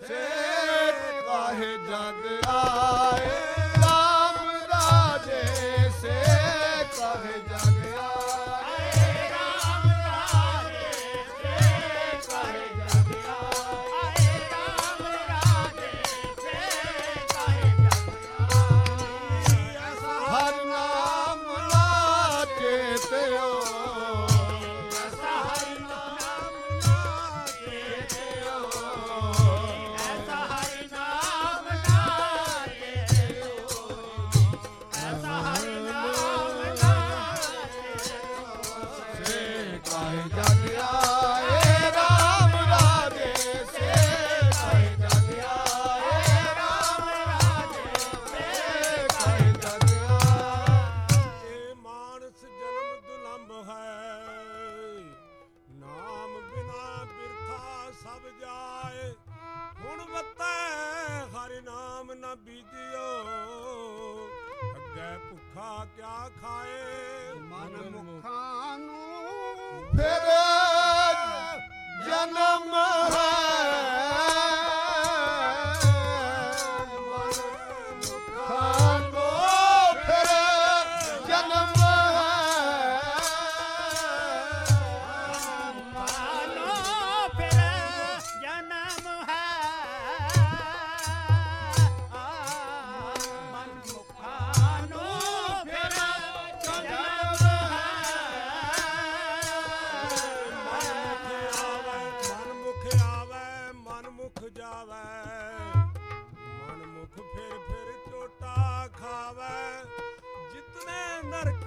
ਸੇ ਕਾਹੇ ਜਗ ਆ ਕਿਆ ਕਿਆ ਖਾਏ? ਮਨ ਮੁਖਾਂ ਨੂੰ ਫਿਰ। ਜਨਮ ਜਾਵੇ। ਮਨ ਮੁਖ ਫਿਰ ਫਿਰ ਟੋਟਾ ਖਾਵੇ। ਜਿਤਨੇ ਨਰਕ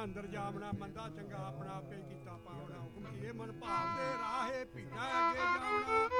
ਨਾ ਅੰਦਰ ਜਾਵਣਾ ਮੰਦਾ ਚੰਗਾ ਆਪਣਾ ਆਪੇ ਕੀਤਾ ਪਾਵਣਾ ਹੁਕਮ ਕੀਏ ਮਨ ਭਾਵ ਦੇ ਰਾਹੇ ਪੀਣਾ ਅੱਗੇ ਜਾਵਣਾ।